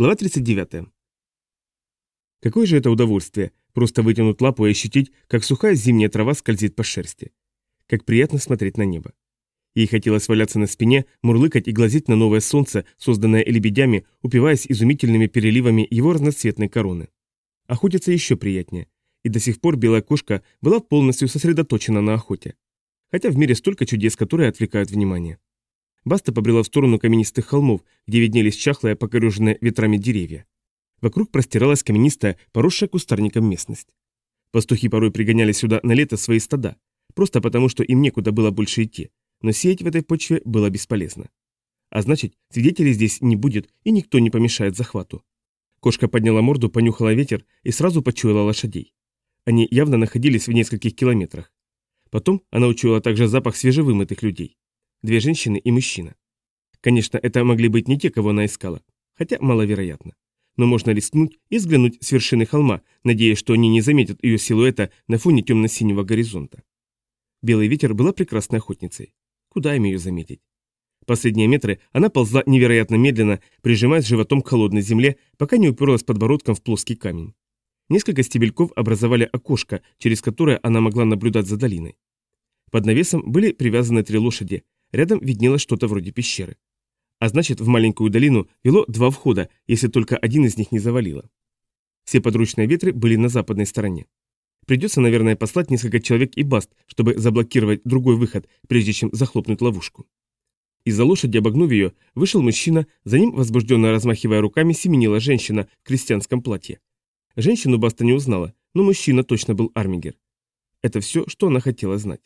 Глава 39. Какое же это удовольствие, просто вытянуть лапу и ощутить, как сухая зимняя трава скользит по шерсти. Как приятно смотреть на небо. Ей хотелось валяться на спине, мурлыкать и глазеть на новое солнце, созданное лебедями, упиваясь изумительными переливами его разноцветной короны. Охотиться еще приятнее. И до сих пор белая кошка была полностью сосредоточена на охоте. Хотя в мире столько чудес, которые отвлекают внимание. Баста побрела в сторону каменистых холмов, где виднелись чахлые, покореженные ветрами деревья. Вокруг простиралась каменистая, поросшая кустарником местность. Пастухи порой пригоняли сюда на лето свои стада, просто потому, что им некуда было больше идти, но сеять в этой почве было бесполезно. А значит, свидетелей здесь не будет и никто не помешает захвату. Кошка подняла морду, понюхала ветер и сразу почуяла лошадей. Они явно находились в нескольких километрах. Потом она учуяла также запах свежевымытых людей. Две женщины и мужчина. Конечно, это могли быть не те, кого она искала, хотя маловероятно. Но можно рискнуть и взглянуть с вершины холма, надеясь, что они не заметят ее силуэта на фоне темно-синего горизонта. Белый ветер была прекрасной охотницей. Куда им ее заметить? Последние метры она ползла невероятно медленно, прижимаясь животом к холодной земле, пока не уперлась подбородком в плоский камень. Несколько стебельков образовали окошко, через которое она могла наблюдать за долиной. Под навесом были привязаны три лошади, Рядом виднелось что-то вроде пещеры. А значит, в маленькую долину вело два входа, если только один из них не завалило. Все подручные ветры были на западной стороне. Придется, наверное, послать несколько человек и баст, чтобы заблокировать другой выход, прежде чем захлопнуть ловушку. Из-за лошади, обогнув ее, вышел мужчина, за ним, возбужденно размахивая руками, семенила женщина в крестьянском платье. Женщину Баста не узнала, но мужчина точно был Армигер. Это все, что она хотела знать.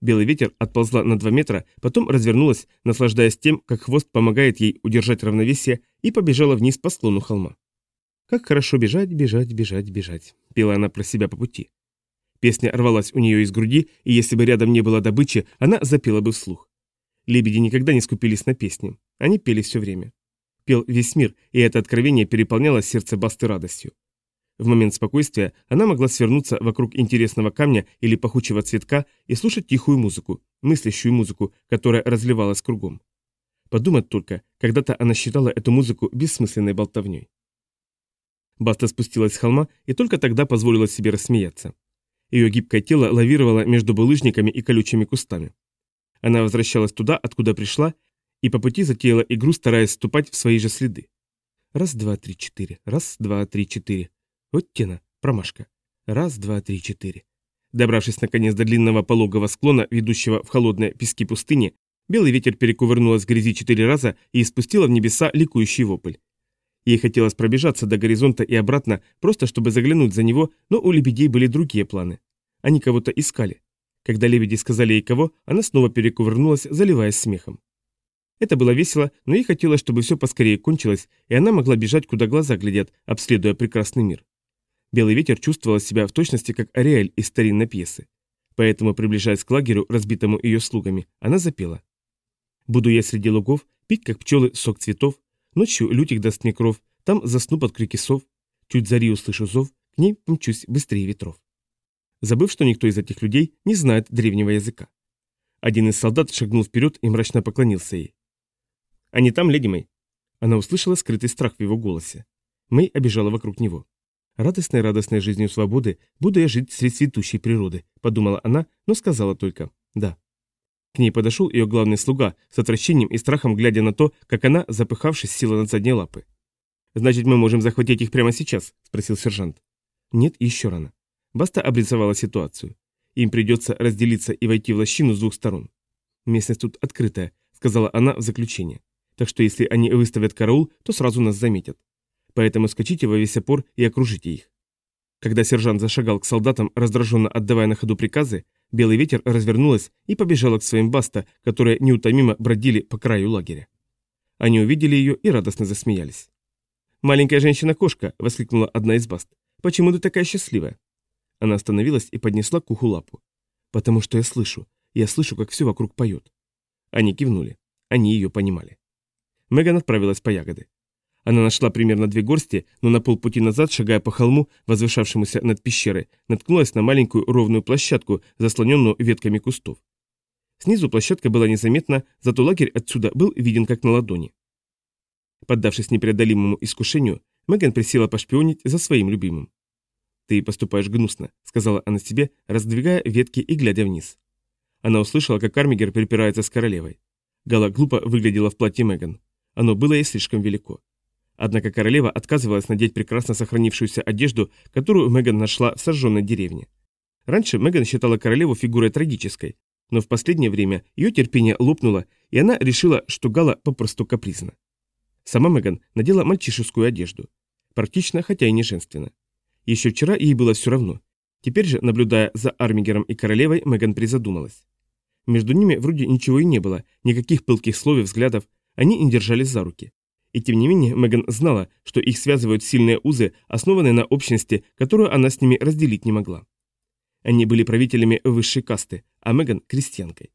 Белый ветер отползла на 2 метра, потом развернулась, наслаждаясь тем, как хвост помогает ей удержать равновесие, и побежала вниз по склону холма. «Как хорошо бежать, бежать, бежать, бежать», — пела она про себя по пути. Песня рвалась у нее из груди, и если бы рядом не было добычи, она запела бы вслух. Лебеди никогда не скупились на песни, они пели все время. Пел весь мир, и это откровение переполняло сердце Басты радостью. В момент спокойствия она могла свернуться вокруг интересного камня или пахучего цветка и слушать тихую музыку, мыслящую музыку, которая разливалась кругом. Подумать только, когда-то она считала эту музыку бессмысленной болтовней. Баста спустилась с холма и только тогда позволила себе рассмеяться. Ее гибкое тело лавировало между булыжниками и колючими кустами. Она возвращалась туда, откуда пришла, и по пути затеяла игру, стараясь ступать в свои же следы. Раз, два, три, четыре. Раз, два, три, четыре. Вот тена, промашка. Раз, два, три, четыре. Добравшись наконец до длинного пологого склона, ведущего в холодные пески пустыни, белый ветер перекувырнулась в грязи четыре раза и испустила в небеса ликующий вопль. Ей хотелось пробежаться до горизонта и обратно, просто чтобы заглянуть за него, но у лебедей были другие планы. Они кого-то искали. Когда лебеди сказали ей кого, она снова перекувырнулась, заливаясь смехом. Это было весело, но ей хотелось, чтобы все поскорее кончилось, и она могла бежать, куда глаза глядят, обследуя прекрасный мир. Белый ветер чувствовал себя в точности как Ариэль из старинной пьесы. Поэтому, приближаясь к лагерю, разбитому ее слугами, она запела. «Буду я среди лугов, пить, как пчелы, сок цветов, ночью лютик даст мне кров, там засну под крики сов, чуть зари услышу зов, к ней мчусь быстрее ветров». Забыв, что никто из этих людей не знает древнего языка. Один из солдат шагнул вперед и мрачно поклонился ей. «Они там, леди Мэй?» Она услышала скрытый страх в его голосе. Мэй обежала вокруг него. Радостной-радостной жизнью свободы буду я жить среди цветущей природы, подумала она, но сказала только «да». К ней подошел ее главный слуга, с отвращением и страхом глядя на то, как она, запыхавшись, села на задние лапы. «Значит, мы можем захватить их прямо сейчас?» – спросил сержант. «Нет, еще рано». Баста обрисовала ситуацию. Им придется разделиться и войти в лощину с двух сторон. «Местность тут открытая», – сказала она в заключение. «Так что если они выставят караул, то сразу нас заметят поэтому скачите во весь опор и окружите их. Когда сержант зашагал к солдатам, раздраженно отдавая на ходу приказы, белый ветер развернулась и побежала к своим баста, которые неутомимо бродили по краю лагеря. Они увидели ее и радостно засмеялись. «Маленькая женщина-кошка!» — воскликнула одна из баст. «Почему ты такая счастливая?» Она остановилась и поднесла к уху лапу. «Потому что я слышу. Я слышу, как все вокруг поет». Они кивнули. Они ее понимали. Меган отправилась по ягоды. Она нашла примерно две горсти, но на полпути назад, шагая по холму, возвышавшемуся над пещерой, наткнулась на маленькую ровную площадку, заслоненную ветками кустов. Снизу площадка была незаметна, зато лагерь отсюда был виден как на ладони. Поддавшись непреодолимому искушению, Меган присела пошпионить за своим любимым. «Ты поступаешь гнусно», — сказала она себе, раздвигая ветки и глядя вниз. Она услышала, как Армигер перепирается с королевой. Гала глупо выглядела в платье Меган. Оно было ей слишком велико. Однако королева отказывалась надеть прекрасно сохранившуюся одежду, которую Меган нашла в сожженной деревне. Раньше Меган считала королеву фигурой трагической, но в последнее время ее терпение лопнуло, и она решила, что Гала попросту капризна. Сама Меган надела мальчишескую одежду. Практично, хотя и не женственно. Еще вчера ей было все равно. Теперь же, наблюдая за Армигером и королевой, Меган призадумалась. Между ними вроде ничего и не было, никаких пылких слов и взглядов, они не держались за руки. И тем не менее Меган знала, что их связывают сильные узы, основанные на общности, которую она с ними разделить не могла. Они были правителями высшей касты, а Меган – крестьянкой.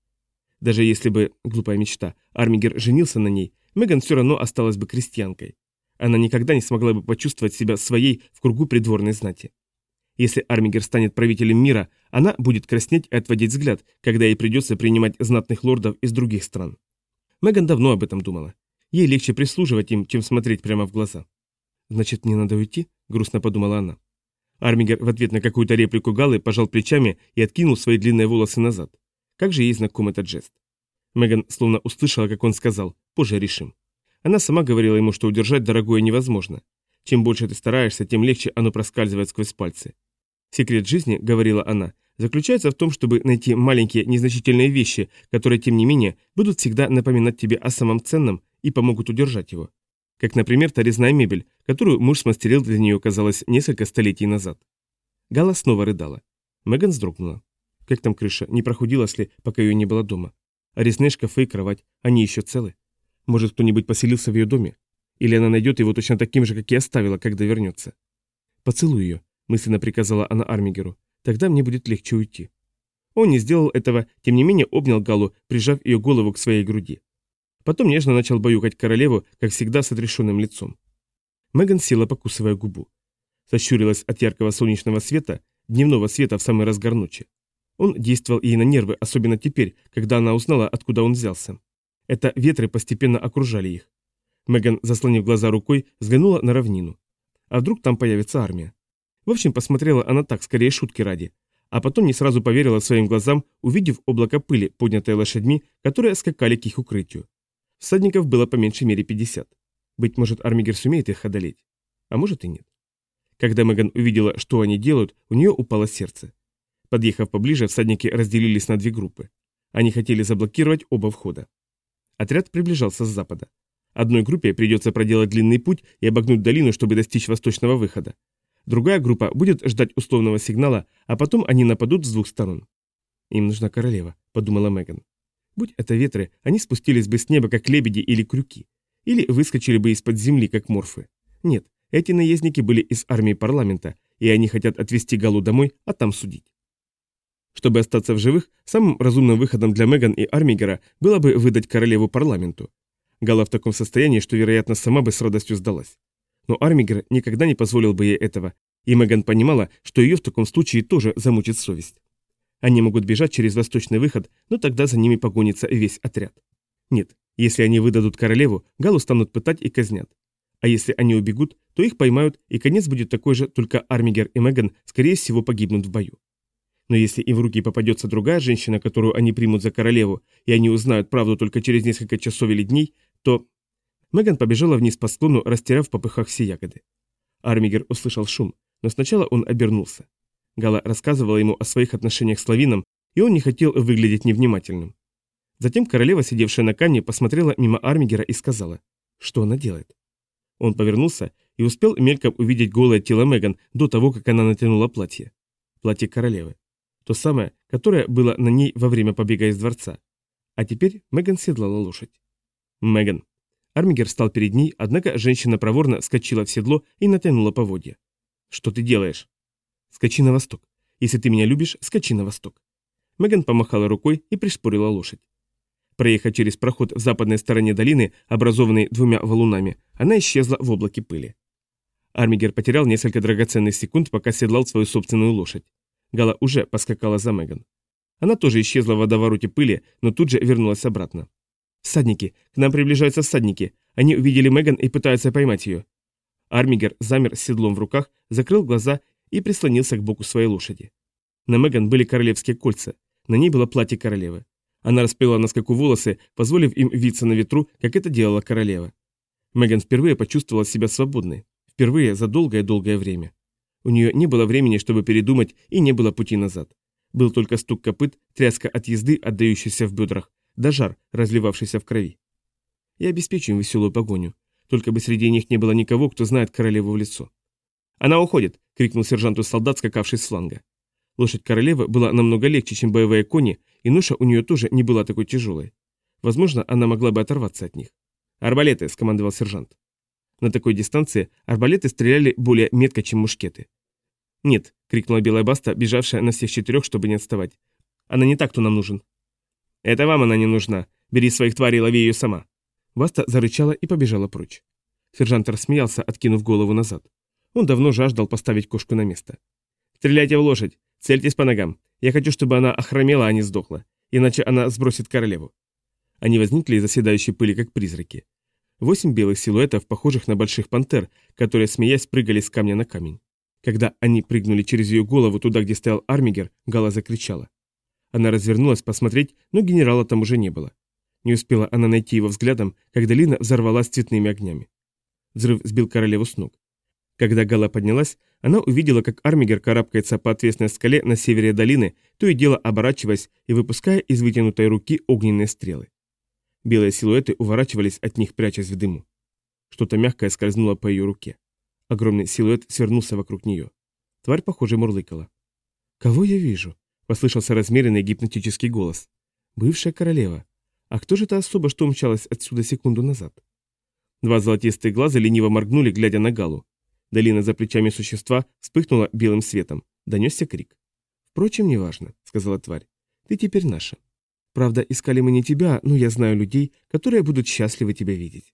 Даже если бы, глупая мечта, Армигер женился на ней, Меган все равно осталась бы крестьянкой. Она никогда не смогла бы почувствовать себя своей в кругу придворной знати. Если Армигер станет правителем мира, она будет краснеть и отводить взгляд, когда ей придется принимать знатных лордов из других стран. Меган давно об этом думала. Ей легче прислуживать им, чем смотреть прямо в глаза. «Значит, мне надо уйти?» – грустно подумала она. Армигер в ответ на какую-то реплику Галы пожал плечами и откинул свои длинные волосы назад. Как же ей знаком этот жест? Меган словно услышала, как он сказал «позже решим». Она сама говорила ему, что удержать дорогое невозможно. Чем больше ты стараешься, тем легче оно проскальзывает сквозь пальцы. Секрет жизни, говорила она, заключается в том, чтобы найти маленькие незначительные вещи, которые, тем не менее, будут всегда напоминать тебе о самом ценном и помогут удержать его. Как, например, та резная мебель, которую муж смастерил для нее, казалось, несколько столетий назад. Гала снова рыдала. Меган вздрогнула. Как там крыша, не прохудилась ли, пока ее не было дома? А резные шкафы и кровать, они еще целы? Может, кто-нибудь поселился в ее доме? Или она найдет его точно таким же, как и оставила, когда вернется? «Поцелуй ее», — мысленно приказала она Армигеру. «Тогда мне будет легче уйти». Он не сделал этого, тем не менее обнял Галу, прижав ее голову к своей груди. Потом нежно начал баюкать королеву, как всегда с отрешенным лицом. Меган села, покусывая губу. Сощурилась от яркого солнечного света, дневного света в самый разгар ночи. Он действовал ей на нервы, особенно теперь, когда она узнала, откуда он взялся. Это ветры постепенно окружали их. Меган, заслонив глаза рукой, взглянула на равнину. А вдруг там появится армия? В общем, посмотрела она так, скорее шутки ради. А потом не сразу поверила своим глазам, увидев облако пыли, поднятое лошадьми, которые скакали к их укрытию. Всадников было по меньшей мере 50. Быть может, Армигер сумеет их одолеть. А может и нет. Когда Меган увидела, что они делают, у нее упало сердце. Подъехав поближе, всадники разделились на две группы. Они хотели заблокировать оба входа. Отряд приближался с запада. Одной группе придется проделать длинный путь и обогнуть долину, чтобы достичь восточного выхода. Другая группа будет ждать условного сигнала, а потом они нападут с двух сторон. «Им нужна королева», — подумала Меган. Будь это ветры, они спустились бы с неба, как лебеди или крюки. Или выскочили бы из-под земли, как морфы. Нет, эти наездники были из армии парламента, и они хотят отвезти Галу домой, а там судить. Чтобы остаться в живых, самым разумным выходом для Меган и Армигера было бы выдать королеву парламенту. Гала в таком состоянии, что, вероятно, сама бы с радостью сдалась. Но Армигер никогда не позволил бы ей этого, и Меган понимала, что ее в таком случае тоже замучит совесть. Они могут бежать через восточный выход, но тогда за ними погонится весь отряд. Нет, если они выдадут королеву, Галу станут пытать и казнят. А если они убегут, то их поймают, и конец будет такой же, только Армигер и Меган, скорее всего, погибнут в бою. Но если им в руки попадется другая женщина, которую они примут за королеву, и они узнают правду только через несколько часов или дней, то... Меган побежала вниз по склону, растеряв в попыхах все ягоды. Армигер услышал шум, но сначала он обернулся. Гала рассказывала ему о своих отношениях с Лавином, и он не хотел выглядеть невнимательным. Затем королева, сидевшая на камне, посмотрела мимо Армигера и сказала, что она делает. Он повернулся и успел мельком увидеть голое тело Меган до того, как она натянула платье. Платье королевы. То самое, которое было на ней во время побега из дворца. А теперь Меган седлала лошадь. Меган. Армигер встал перед ней, однако женщина проворно скочила в седло и натянула поводья. «Что ты делаешь?» «Скачи на восток. Если ты меня любишь, скачи на восток». Меган помахала рукой и пришпорила лошадь. Проехав через проход в западной стороне долины, образованный двумя валунами, она исчезла в облаке пыли. Армигер потерял несколько драгоценных секунд, пока седлал свою собственную лошадь. Гала уже поскакала за Меган. Она тоже исчезла в водовороте пыли, но тут же вернулась обратно. «Всадники! К нам приближаются всадники! Они увидели Меган и пытаются поймать ее. Армигер замер с седлом в руках, закрыл глаза и прислонился к боку своей лошади. На Меган были королевские кольца, на ней было платье королевы. Она расплела на скаку волосы, позволив им виться на ветру, как это делала королева. Меган впервые почувствовала себя свободной. Впервые за долгое-долгое время. У нее не было времени, чтобы передумать, и не было пути назад. Был только стук копыт, тряска от езды, отдающаяся в бедрах, да жар, разливавшийся в крови. Я обеспечу им веселую погоню. Только бы среди них не было никого, кто знает королеву в лицо. «Она уходит!» — крикнул сержанту солдат, скакавший с фланга. Лошадь королевы была намного легче, чем боевые кони, и ноша у нее тоже не была такой тяжелой. Возможно, она могла бы оторваться от них. «Арбалеты!» — скомандовал сержант. На такой дистанции арбалеты стреляли более метко, чем мушкеты. «Нет!» — крикнула белая баста, бежавшая на всех четырех, чтобы не отставать. «Она не так, кто нам нужен». «Это вам она не нужна. Бери своих тварей и лови ее сама». Баста зарычала и побежала прочь. Сержант рассмеялся, откинув голову назад. Он давно жаждал поставить кошку на место. «Стреляйте в лошадь! Цельтесь по ногам! Я хочу, чтобы она охромела, а не сдохла, иначе она сбросит королеву». Они возникли из оседающей пыли, как призраки. Восемь белых силуэтов, похожих на больших пантер, которые, смеясь, прыгали с камня на камень. Когда они прыгнули через ее голову туда, где стоял Армигер, Гала закричала. Она развернулась посмотреть, но генерала там уже не было. Не успела она найти его взглядом, как долина взорвалась цветными огнями. Взрыв сбил королеву с ног. Когда Гала поднялась, она увидела, как Армигер карабкается по отвесной скале на севере долины, то и дело оборачиваясь и выпуская из вытянутой руки огненные стрелы. Белые силуэты уворачивались от них, прячась в дыму. Что-то мягкое скользнуло по ее руке. Огромный силуэт свернулся вокруг нее. Тварь, похоже, мурлыкала. «Кого я вижу?» — послышался размеренный гипнотический голос. «Бывшая королева. А кто же та особа, что умчалась отсюда секунду назад?» Два золотистые глаза лениво моргнули, глядя на Галу. Долина за плечами существа вспыхнула белым светом. Донесся крик. «Впрочем, неважно», — сказала тварь. «Ты теперь наша. Правда, искали мы не тебя, но я знаю людей, которые будут счастливы тебя видеть».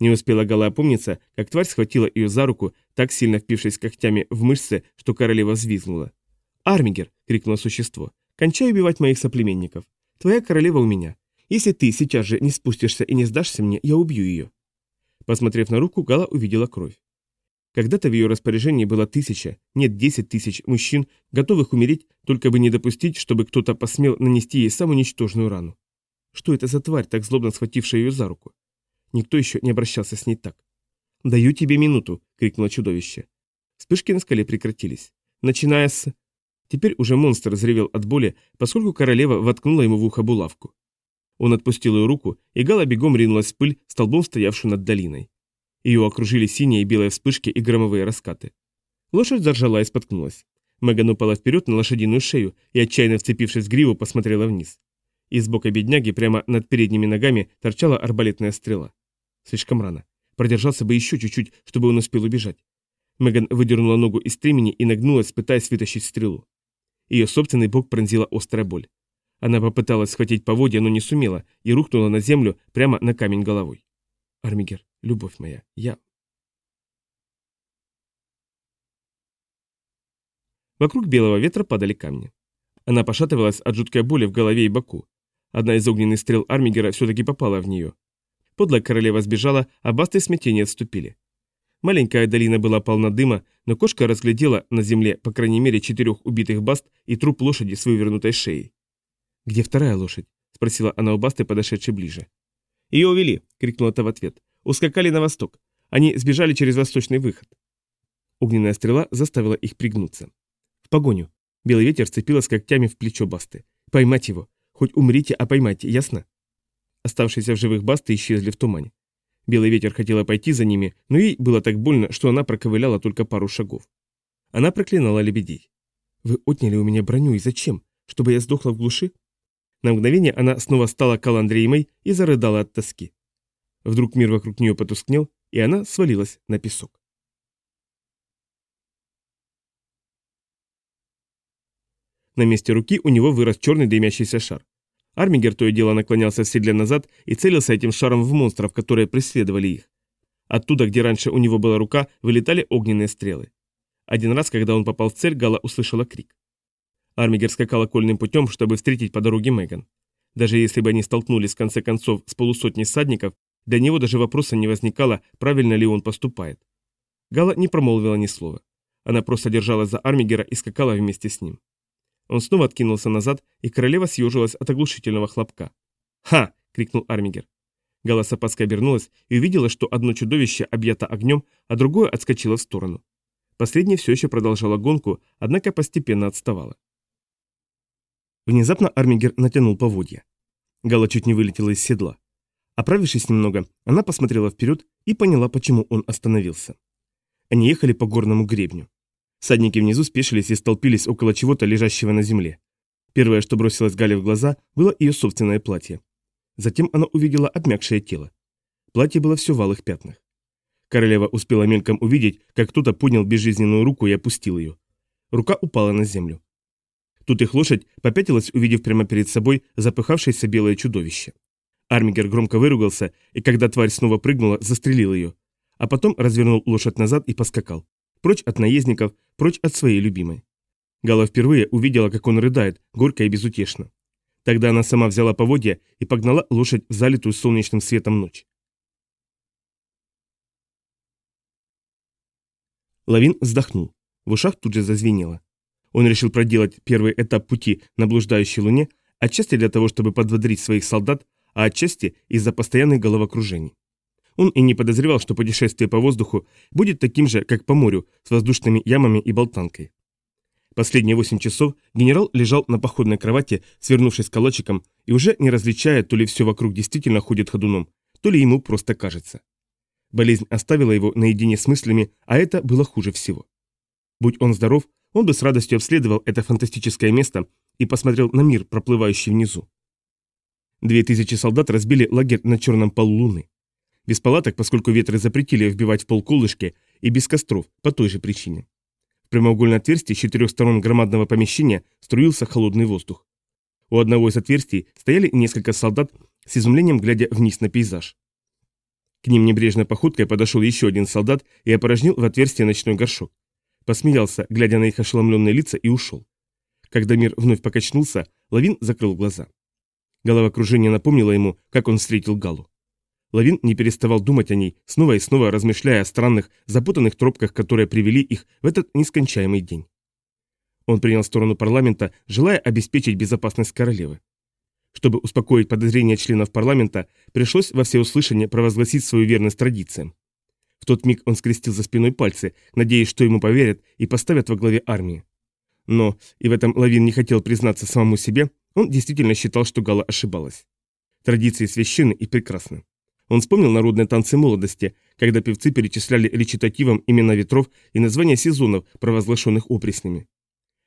Не успела Гала опомниться, как тварь схватила ее за руку, так сильно впившись когтями в мышцы, что королева взвизгнула. «Армигер!» — крикнуло существо. «Кончай убивать моих соплеменников. Твоя королева у меня. Если ты сейчас же не спустишься и не сдашься мне, я убью ее». Посмотрев на руку, Гала увидела кровь. Когда-то в ее распоряжении было тысяча, нет десять тысяч мужчин, готовых умереть, только бы не допустить, чтобы кто-то посмел нанести ей самую ничтожную рану. Что это за тварь, так злобно схватившая ее за руку? Никто еще не обращался с ней так. «Даю тебе минуту!» — крикнуло чудовище. Вспышки на скале прекратились. Начиная с... Теперь уже монстр взревел от боли, поскольку королева воткнула ему в ухо булавку. Он отпустил ее руку, и Гала бегом ринулась в пыль, столбом стоявшую над долиной. Ее окружили синие и белые вспышки и громовые раскаты. Лошадь заржала и споткнулась. Меган упала вперед на лошадиную шею и, отчаянно вцепившись в гриву, посмотрела вниз. Из бока бедняги прямо над передними ногами торчала арбалетная стрела. Слишком рано. Продержался бы еще чуть-чуть, чтобы он успел убежать. Меган выдернула ногу из стремени и нагнулась, пытаясь вытащить стрелу. Ее собственный бок пронзила острая боль. Она попыталась схватить поводья, но не сумела, и рухнула на землю прямо на камень головой. Армигер, любовь моя, я... Вокруг белого ветра падали камни. Она пошатывалась от жуткой боли в голове и боку. Одна из огненных стрел Армигера все-таки попала в нее. Подлая королева сбежала, а басты смятения отступили. Маленькая долина была полна дыма, но кошка разглядела на земле по крайней мере четырех убитых баст и труп лошади с вывернутой шеей. «Где вторая лошадь?» – спросила она у басты, подошедшей ближе. «Ее увели!» — крикнула та в ответ. «Ускакали на восток. Они сбежали через восточный выход». Огненная стрела заставила их пригнуться. «В погоню!» Белый ветер цепилась когтями в плечо Басты. «Поймать его! Хоть умрите, а поймайте, ясно?» Оставшиеся в живых Басты исчезли в тумане. Белый ветер хотела пойти за ними, но ей было так больно, что она проковыляла только пару шагов. Она проклинала лебедей. «Вы отняли у меня броню, и зачем? Чтобы я сдохла в глуши?» На мгновение она снова стала каландреймой и зарыдала от тоски. Вдруг мир вокруг нее потускнел, и она свалилась на песок. На месте руки у него вырос черный дымящийся шар. Армигер то и дело наклонялся в седле назад и целился этим шаром в монстров, которые преследовали их. Оттуда, где раньше у него была рука, вылетали огненные стрелы. Один раз, когда он попал в цель, Гала услышала крик. Армигер скакал окольным путем, чтобы встретить по дороге Меган. Даже если бы они столкнулись в конце концов с полусотней садников, Для него даже вопроса не возникало, правильно ли он поступает. Гала не промолвила ни слова. Она просто держалась за Армигера и скакала вместе с ним. Он снова откинулся назад, и королева съежилась от оглушительного хлопка. «Ха!» — крикнул Армигер. Гала с опаской обернулась и увидела, что одно чудовище объято огнем, а другое отскочило в сторону. Последнее все еще продолжало гонку, однако постепенно отставало. Внезапно Армигер натянул поводья. Гала чуть не вылетела из седла. Оправившись немного, она посмотрела вперед и поняла, почему он остановился. Они ехали по горному гребню. Садники внизу спешились и столпились около чего-то лежащего на земле. Первое, что бросилось Гале в глаза, было ее собственное платье. Затем она увидела обмякшее тело. Платье было все в алых пятнах. Королева успела мельком увидеть, как кто-то поднял безжизненную руку и опустил ее. Рука упала на землю. Тут их лошадь попятилась, увидев прямо перед собой запыхавшееся белое чудовище. Армигер громко выругался, и когда тварь снова прыгнула, застрелил ее. А потом развернул лошадь назад и поскакал. Прочь от наездников, прочь от своей любимой. Гала впервые увидела, как он рыдает, горько и безутешно. Тогда она сама взяла поводья и погнала лошадь в залитую солнечным светом ночь. Лавин вздохнул. В ушах тут же зазвенело. Он решил проделать первый этап пути на блуждающей луне, отчасти для того, чтобы подбодрить своих солдат, а отчасти из-за постоянных головокружений. Он и не подозревал, что путешествие по воздуху будет таким же, как по морю, с воздушными ямами и болтанкой. Последние восемь часов генерал лежал на походной кровати, свернувшись калачиком, и уже не различая, то ли все вокруг действительно ходит ходуном, то ли ему просто кажется. Болезнь оставила его наедине с мыслями, а это было хуже всего. Будь он здоров, он бы с радостью обследовал это фантастическое место и посмотрел на мир, проплывающий внизу. Две тысячи солдат разбили лагерь на черном полу луны. Без палаток, поскольку ветры запретили вбивать в пол колышки, и без костров, по той же причине. В прямоугольное отверстие с четырех сторон громадного помещения струился холодный воздух. У одного из отверстий стояли несколько солдат с изумлением глядя вниз на пейзаж. К ним небрежной походкой подошел еще один солдат и опорожнил в отверстие ночной горшок. Посмеялся, глядя на их ошеломленные лица, и ушел. Когда мир вновь покачнулся, Лавин закрыл глаза. Головокружение напомнило ему, как он встретил Галу. Лавин не переставал думать о ней, снова и снова размышляя о странных, запутанных тропках, которые привели их в этот нескончаемый день. Он принял сторону парламента, желая обеспечить безопасность королевы. Чтобы успокоить подозрения членов парламента, пришлось во всеуслышание провозгласить свою верность традициям. В тот миг он скрестил за спиной пальцы, надеясь, что ему поверят и поставят во главе армии. Но, и в этом Лавин не хотел признаться самому себе, он действительно считал, что Гала ошибалась. Традиции священны и прекрасны. Он вспомнил народные танцы молодости, когда певцы перечисляли речитативом имена ветров и названия сезонов, провозглашенных опреснями.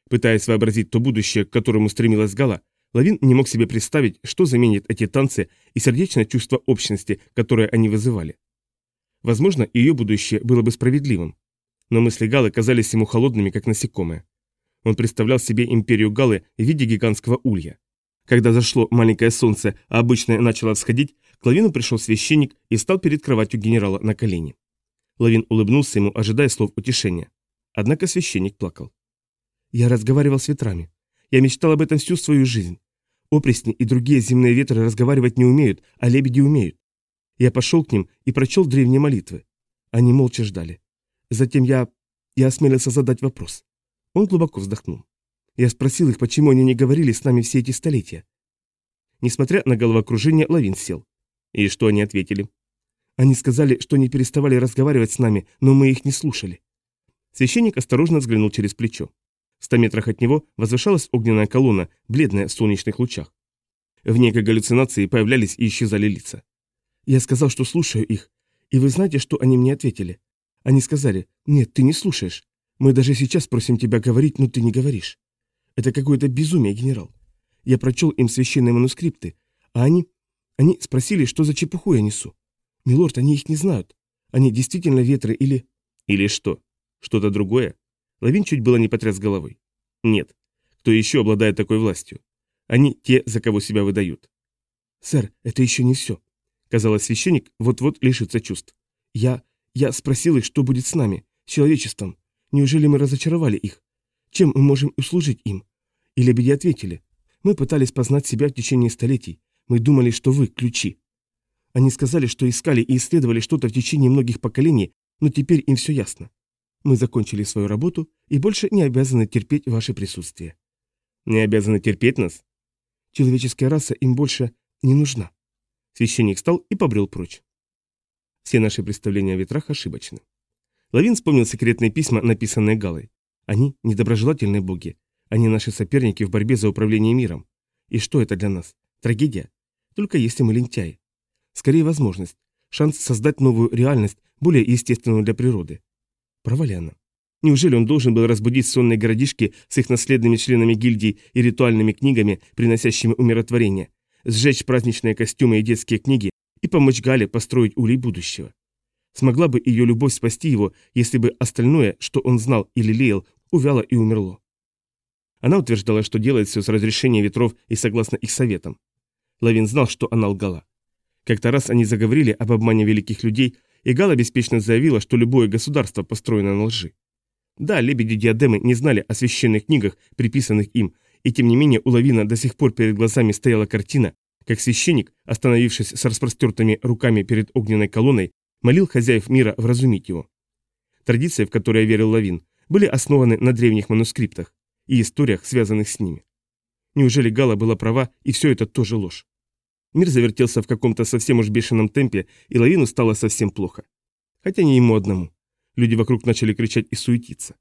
Пытаясь вообразить то будущее, к которому стремилась Гала, Лавин не мог себе представить, что заменит эти танцы и сердечное чувство общности, которое они вызывали. Возможно, ее будущее было бы справедливым. Но мысли Галы казались ему холодными, как насекомые. Он представлял себе империю Галы в виде гигантского улья. Когда зашло маленькое солнце, а обычное начало всходить, к Лавину пришел священник и стал перед кроватью генерала на колени. Лавин улыбнулся ему, ожидая слов утешения. Однако священник плакал. «Я разговаривал с ветрами. Я мечтал об этом всю свою жизнь. Опресни и другие земные ветры разговаривать не умеют, а лебеди умеют. Я пошел к ним и прочел древние молитвы. Они молча ждали. Затем я... я осмелился задать вопрос. Он глубоко вздохнул. Я спросил их, почему они не говорили с нами все эти столетия. Несмотря на головокружение, Лавин сел. И что они ответили? Они сказали, что не переставали разговаривать с нами, но мы их не слушали. Священник осторожно взглянул через плечо. В ста метрах от него возвышалась огненная колонна, бледная в солнечных лучах. В некой галлюцинации появлялись и исчезали лица. Я сказал, что слушаю их. И вы знаете, что они мне ответили? Они сказали, нет, ты не слушаешь. Мы даже сейчас просим тебя говорить, но ты не говоришь. Это какое-то безумие, генерал. Я прочел им священные манускрипты, а они... Они спросили, что за чепуху я несу. Милорд, они их не знают. Они действительно ветры или... Или что? Что-то другое? Лавин чуть было не потряс головой. Нет. Кто еще обладает такой властью? Они те, за кого себя выдают. Сэр, это еще не все. Казалось, священник вот-вот лишится чувств. Я... я спросил их, что будет с нами, с человечеством. Неужели мы разочаровали их? Чем мы можем услужить им? И лебеди ответили. Мы пытались познать себя в течение столетий. Мы думали, что вы – ключи. Они сказали, что искали и исследовали что-то в течение многих поколений, но теперь им все ясно. Мы закончили свою работу и больше не обязаны терпеть ваше присутствие. Не обязаны терпеть нас? Человеческая раса им больше не нужна. Священник встал и побрел прочь. Все наши представления о ветрах ошибочны. Лавин вспомнил секретные письма, написанные Галой. Они недоброжелательные боги. Они наши соперники в борьбе за управление миром. И что это для нас? Трагедия? Только если мы лентяи. Скорее возможность. Шанс создать новую реальность, более естественную для природы. Права? Неужели он должен был разбудить сонные городишки с их наследными членами гильдий и ритуальными книгами, приносящими умиротворение, сжечь праздничные костюмы и детские книги и помочь Гале построить улей будущего? Смогла бы ее любовь спасти его, если бы остальное, что он знал или лелеял, увяло и умерло? Она утверждала, что делает все с разрешения ветров и согласно их советам. Лавин знал, что она лгала. Как-то раз они заговорили об обмане великих людей, и Гала беспечно заявила, что любое государство построено на лжи. Да, лебеди-диадемы не знали о священных книгах, приписанных им, и тем не менее у Лавина до сих пор перед глазами стояла картина, как священник, остановившись с распростертыми руками перед огненной колонной, молил хозяев мира вразумить его. Традиции, в которые верил Лавин, были основаны на древних манускриптах и историях, связанных с ними. Неужели Гала была права, и все это тоже ложь? Мир завертелся в каком-то совсем уж бешеном темпе, и лавину стало совсем плохо. Хотя не ему одному. Люди вокруг начали кричать и суетиться.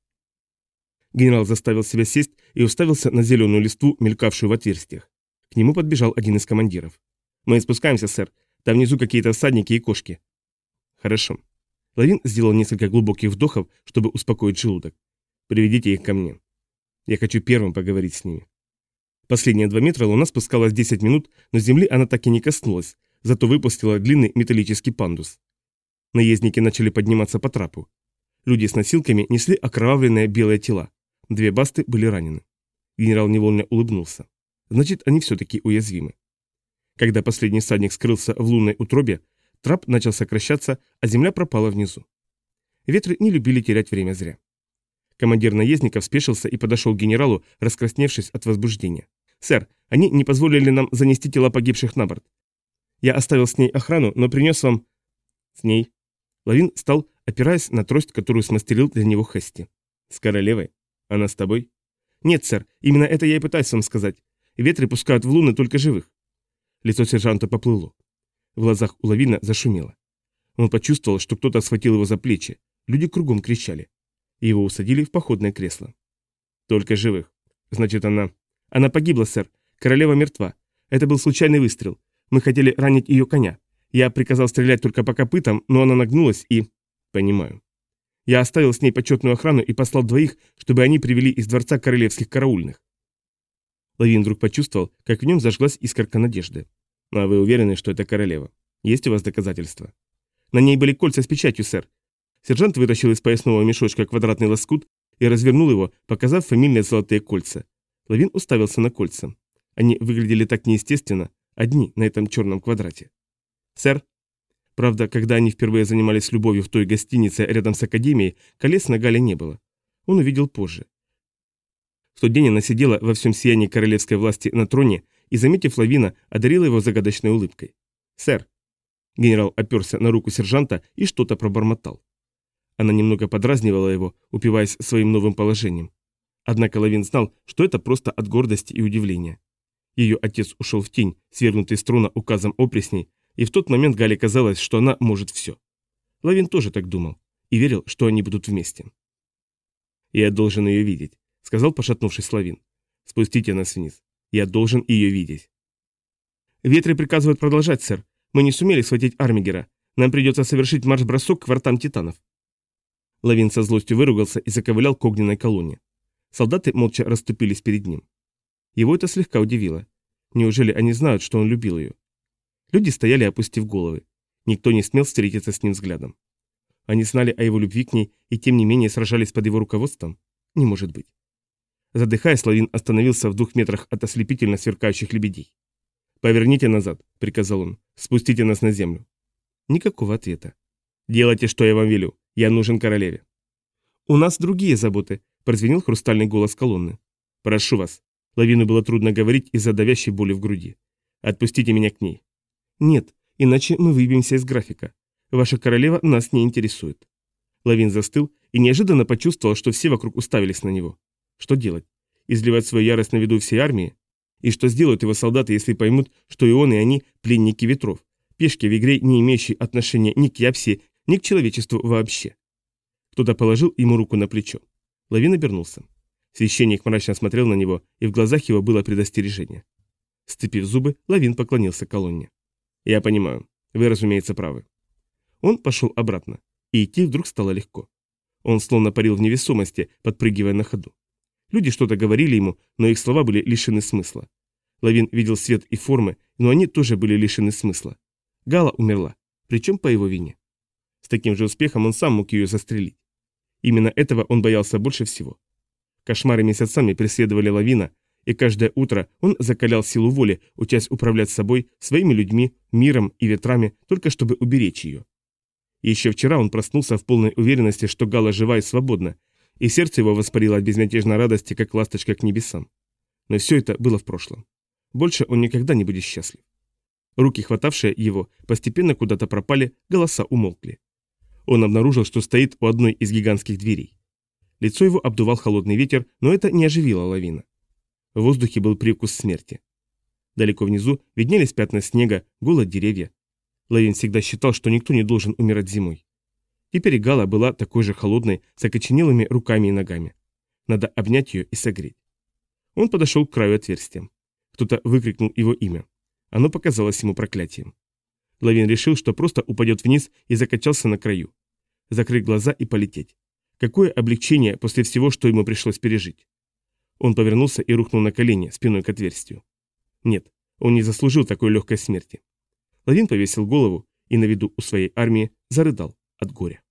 Генерал заставил себя сесть и уставился на зеленую листву, мелькавшую в отверстиях. К нему подбежал один из командиров. «Мы спускаемся, сэр. Там внизу какие-то всадники и кошки». «Хорошо». Лавин сделал несколько глубоких вдохов, чтобы успокоить желудок. «Приведите их ко мне. Я хочу первым поговорить с ними». Последние два метра луна спускалась 10 минут, но земли она так и не коснулась, зато выпустила длинный металлический пандус. Наездники начали подниматься по трапу. Люди с носилками несли окровавленные белые тела. Две басты были ранены. Генерал невольно улыбнулся. Значит, они все-таки уязвимы. Когда последний садник скрылся в лунной утробе, трап начал сокращаться, а земля пропала внизу. Ветры не любили терять время зря. Командир наездников спешился и подошел к генералу, раскрасневшись от возбуждения. «Сэр, они не позволили нам занести тела погибших на борт. Я оставил с ней охрану, но принес вам...» «С ней?» Лавин стал, опираясь на трость, которую смастерил для него Хести. «С королевой? Она с тобой?» «Нет, сэр, именно это я и пытаюсь вам сказать. Ветры пускают в луны только живых». Лицо сержанта поплыло. В глазах у Лавина зашумело. Он почувствовал, что кто-то схватил его за плечи. Люди кругом кричали. Его усадили в походное кресло. «Только живых. Значит, она...» Она погибла, сэр. Королева мертва. Это был случайный выстрел. Мы хотели ранить ее коня. Я приказал стрелять только по копытам, но она нагнулась и... Понимаю. Я оставил с ней почетную охрану и послал двоих, чтобы они привели из дворца королевских караульных. Лавин вдруг почувствовал, как в нем зажглась искорка надежды. А вы уверены, что это королева? Есть у вас доказательства? На ней были кольца с печатью, сэр. Сержант вытащил из поясного мешочка квадратный лоскут и развернул его, показав фамильные золотые кольца. Лавин уставился на кольца. Они выглядели так неестественно, одни на этом черном квадрате. «Сэр?» Правда, когда они впервые занимались любовью в той гостинице рядом с академией, колец на Гале не было. Он увидел позже. В тот день она сидела во всем сиянии королевской власти на троне и, заметив Лавина, одарила его загадочной улыбкой. «Сэр!» Генерал оперся на руку сержанта и что-то пробормотал. Она немного подразнивала его, упиваясь своим новым положением. Однако Лавин знал, что это просто от гордости и удивления. Ее отец ушел в тень, свергнутый с трона указом опресней, и в тот момент Гале казалось, что она может все. Лавин тоже так думал и верил, что они будут вместе. «Я должен ее видеть», — сказал пошатнувшись Лавин. «Спустите нас вниз. Я должен ее видеть». «Ветры приказывают продолжать, сэр. Мы не сумели схватить Армигера. Нам придется совершить марш-бросок к вратам титанов». Лавин со злостью выругался и заковылял к огненной колонне. Солдаты молча расступились перед ним. Его это слегка удивило. Неужели они знают, что он любил ее? Люди стояли, опустив головы. Никто не смел встретиться с ним взглядом. Они знали о его любви к ней и тем не менее сражались под его руководством? Не может быть. Задыхаясь, Лавин остановился в двух метрах от ослепительно сверкающих лебедей. «Поверните назад», — приказал он. «Спустите нас на землю». Никакого ответа. «Делайте, что я вам велю. Я нужен королеве». «У нас другие заботы», Прозвенел хрустальный голос колонны. «Прошу вас». Лавину было трудно говорить из-за давящей боли в груди. «Отпустите меня к ней». «Нет, иначе мы выбьемся из графика. Ваша королева нас не интересует». Лавин застыл и неожиданно почувствовал, что все вокруг уставились на него. Что делать? Изливать свою ярость на виду всей армии? И что сделают его солдаты, если поймут, что и он, и они – пленники ветров, пешки в игре, не имеющие отношения ни к Япсии, ни к человечеству вообще? Кто-то положил ему руку на плечо. Лавин обернулся. Священник мрачно смотрел на него, и в глазах его было предостережение. Сцепив зубы, Лавин поклонился колонне. «Я понимаю. Вы, разумеется, правы». Он пошел обратно, и идти вдруг стало легко. Он словно парил в невесомости, подпрыгивая на ходу. Люди что-то говорили ему, но их слова были лишены смысла. Лавин видел свет и формы, но они тоже были лишены смысла. Гала умерла, причем по его вине. С таким же успехом он сам мог ее застрелить. Именно этого он боялся больше всего. Кошмары месяцами преследовали Лавина, и каждое утро он закалял силу воли, учась управлять собой, своими людьми, миром и ветрами, только чтобы уберечь ее. Еще вчера он проснулся в полной уверенности, что Гала жива и свободна, и сердце его воспарило от безмятежной радости, как ласточка к небесам. Но все это было в прошлом. Больше он никогда не будет счастлив. Руки, хватавшие его, постепенно куда-то пропали, голоса умолкли. Он обнаружил, что стоит у одной из гигантских дверей. Лицо его обдувал холодный ветер, но это не оживило лавина. В воздухе был привкус смерти. Далеко внизу виднелись пятна снега, голод деревья. Лавин всегда считал, что никто не должен умирать зимой. Теперь Гала была такой же холодной, с окоченелыми руками и ногами. Надо обнять ее и согреть. Он подошел к краю отверстия. Кто-то выкрикнул его имя. Оно показалось ему проклятием. Лавин решил, что просто упадет вниз и закачался на краю. Закрыть глаза и полететь. Какое облегчение после всего, что ему пришлось пережить. Он повернулся и рухнул на колени, спиной к отверстию. Нет, он не заслужил такой легкой смерти. Лавин повесил голову и на виду у своей армии зарыдал от горя.